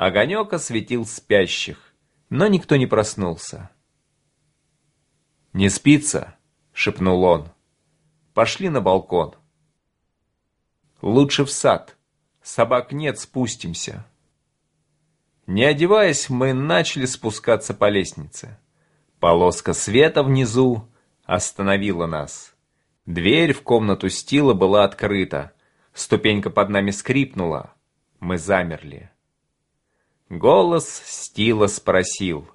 Огонек осветил спящих, но никто не проснулся. «Не спится?» — шепнул он. «Пошли на балкон». «Лучше в сад. Собак нет, спустимся». Не одеваясь, мы начали спускаться по лестнице. Полоска света внизу остановила нас. Дверь в комнату Стила была открыта. Ступенька под нами скрипнула. Мы замерли. Голос Стила спросил.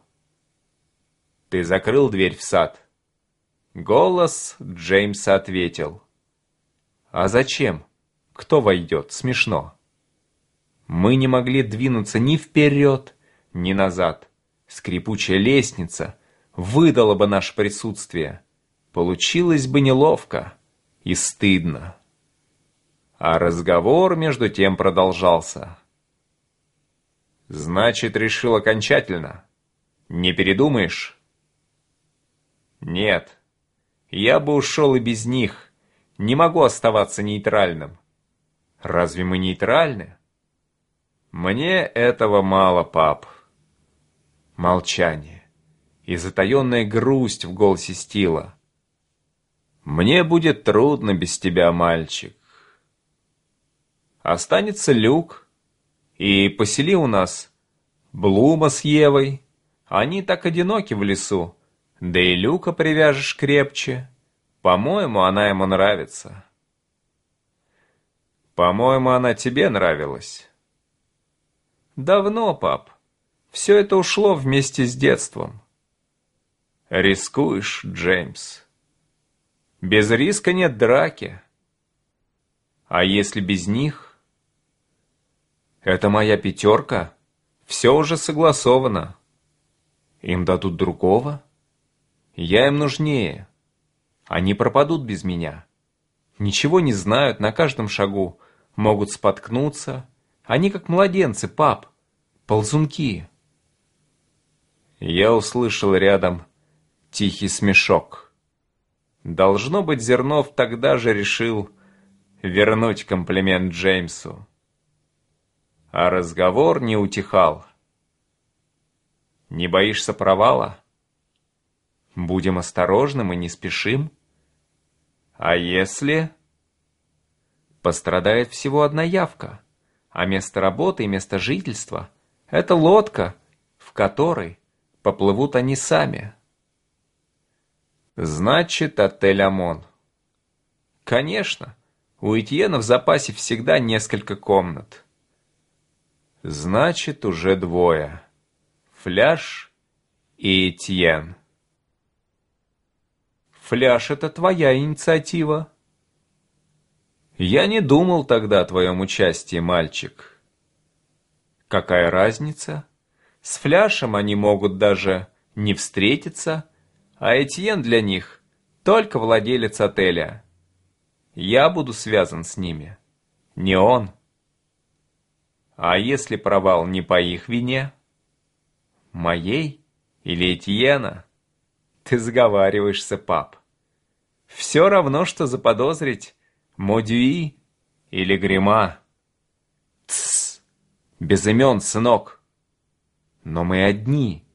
«Ты закрыл дверь в сад?» Голос Джеймса ответил. «А зачем? Кто войдет? Смешно». Мы не могли двинуться ни вперед, ни назад. Скрипучая лестница выдала бы наше присутствие. Получилось бы неловко и стыдно. А разговор между тем продолжался. «Значит, решил окончательно? Не передумаешь?» «Нет, я бы ушел и без них. Не могу оставаться нейтральным». «Разве мы нейтральны?» «Мне этого мало, пап». Молчание и затаенная грусть в голосе Стила. «Мне будет трудно без тебя, мальчик». Останется Люк, и посели у нас Блума с Евой. Они так одиноки в лесу, да и Люка привяжешь крепче. По-моему, она ему нравится. По-моему, она тебе нравилась. Давно, пап. Все это ушло вместе с детством. Рискуешь, Джеймс. Без риска нет драки. А если без них? Это моя пятерка. Все уже согласовано. Им дадут другого? Я им нужнее. Они пропадут без меня. Ничего не знают на каждом шагу. Могут споткнуться, они как младенцы, пап. Ползунки. Я услышал рядом тихий смешок. Должно быть, Зернов тогда же решил вернуть комплимент Джеймсу. А разговор не утихал. Не боишься провала? Будем осторожны, мы не спешим. А если... Пострадает всего одна явка а место работы и место жительства – это лодка, в которой поплывут они сами. Значит, отель «Амон». Конечно, у Этьена в запасе всегда несколько комнат. Значит, уже двое. Фляж и Этьен. Фляж — это твоя инициатива. Я не думал тогда о твоем участии, мальчик. Какая разница? С Фляшем они могут даже не встретиться, а Этьен для них только владелец отеля. Я буду связан с ними, не он. А если провал не по их вине? Моей или Этьена? Ты заговариваешься, пап. Все равно, что заподозрить Модюи или Грима? Тссс, без имен, сынок. Но мы одни.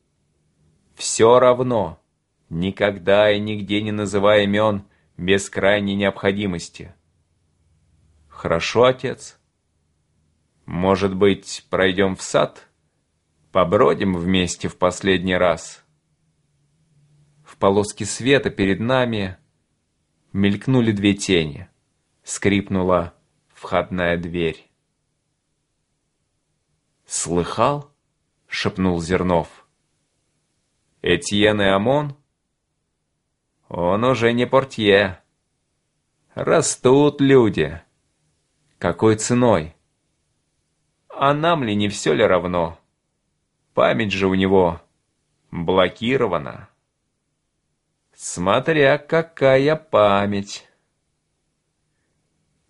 Все равно, никогда и нигде не называй имен без крайней необходимости. Хорошо, отец? Может быть, пройдем в сад? Побродим вместе в последний раз? В полоске света перед нами мелькнули две тени скрипнула входная дверь. «Слыхал?» — шепнул Зернов. «Этьен и Амон?» «Он уже не портье. Растут люди. Какой ценой? А нам ли не все ли равно? Память же у него блокирована. Смотря какая память».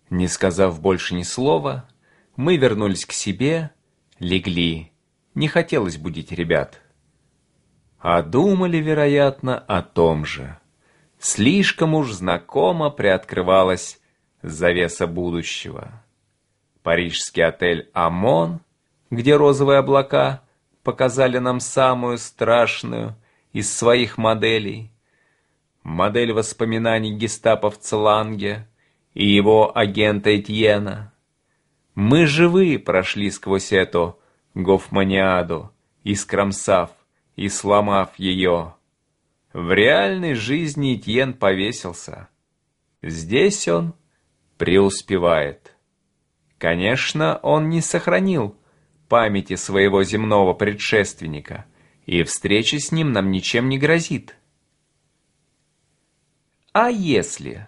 Не сказав больше ни слова, мы вернулись к себе, легли. Не хотелось будить ребят. А думали, вероятно, о том же. Слишком уж знакомо приоткрывалась завеса будущего. Парижский отель «Амон» где розовые облака показали нам самую страшную из своих моделей. Модель воспоминаний гестаповца Ланге и его агента Этьена. Мы живые прошли сквозь эту гофманиаду, искромсав и сломав ее. В реальной жизни Этьен повесился. Здесь он преуспевает. Конечно, он не сохранил памяти своего земного предшественника, и встреча с ним нам ничем не грозит. А если?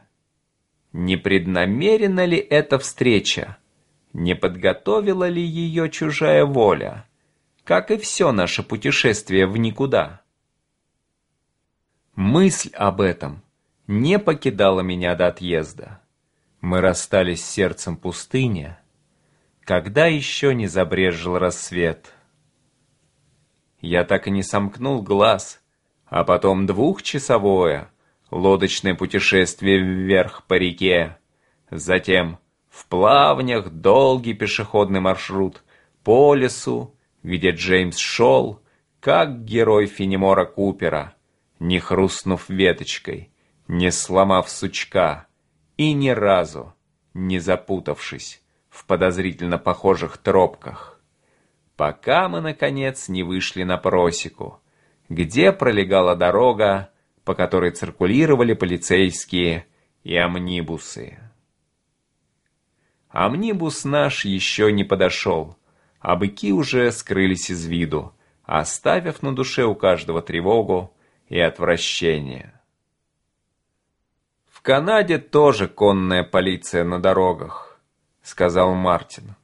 Непреднамерена ли эта встреча? Не подготовила ли ее чужая воля? Как и все наше путешествие в никуда. Мысль об этом не покидала меня до отъезда. Мы расстались с сердцем пустыни, когда еще не забрежил рассвет. Я так и не сомкнул глаз, а потом двухчасовое лодочное путешествие вверх по реке, затем в плавнях долгий пешеходный маршрут по лесу, где Джеймс шел, как герой Фенемора Купера, не хрустнув веточкой, не сломав сучка и ни разу не запутавшись в подозрительно похожих тропках, пока мы, наконец, не вышли на просеку, где пролегала дорога, по которой циркулировали полицейские и амнибусы. Амнибус наш еще не подошел, а быки уже скрылись из виду, оставив на душе у каждого тревогу и отвращение. В Канаде тоже конная полиция на дорогах, сказал Мартин.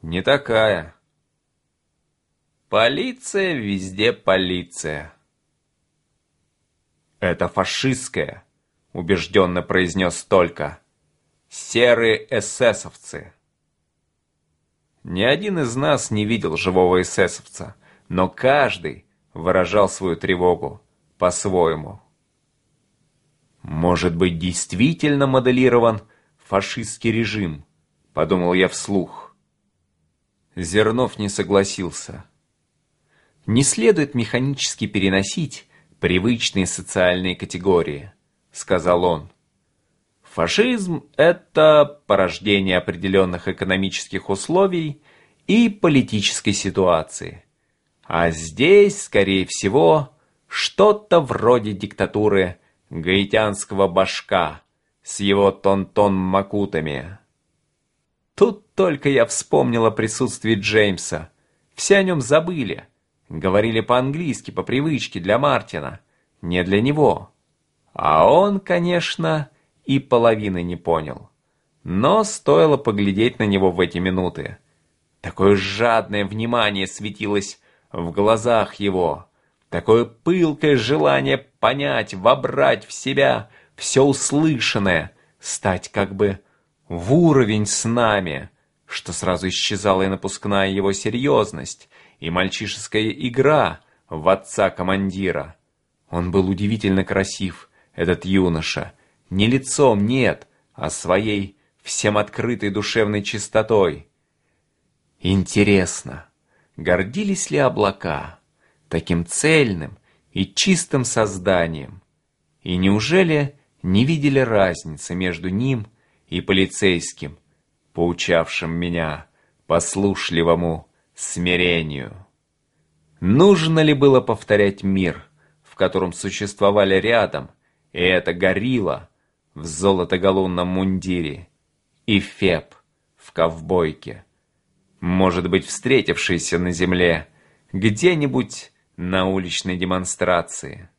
Не такая. Полиция везде полиция. Это фашистская, убежденно произнес только. Серые эсэсовцы. Ни один из нас не видел живого эсэсовца, но каждый выражал свою тревогу по-своему. Может быть, действительно моделирован фашистский режим, подумал я вслух. Зернов не согласился. Не следует механически переносить привычные социальные категории, сказал он. Фашизм – это порождение определенных экономических условий и политической ситуации. А здесь, скорее всего, что-то вроде диктатуры гаитянского башка с его тон-тон-макутами. Тут только я вспомнил о присутствии Джеймса. Все о нем забыли. Говорили по-английски, по привычке, для Мартина. Не для него. А он, конечно, и половины не понял. Но стоило поглядеть на него в эти минуты. Такое жадное внимание светилось в глазах его. Такое пылкое желание понять, вобрать в себя все услышанное, стать как бы в уровень с нами, что сразу исчезала и напускная его серьезность, и мальчишеская игра в отца-командира. Он был удивительно красив, этот юноша, не лицом, нет, а своей всем открытой душевной чистотой. Интересно, гордились ли облака таким цельным и чистым созданием? И неужели не видели разницы между ним и полицейским, поучавшим меня послушливому смирению? Нужно ли было повторять мир, в котором существовали рядом, и это горилла в золотоголунном мундире, и Феб в ковбойке, может быть, встретившийся на земле где-нибудь на уличной демонстрации.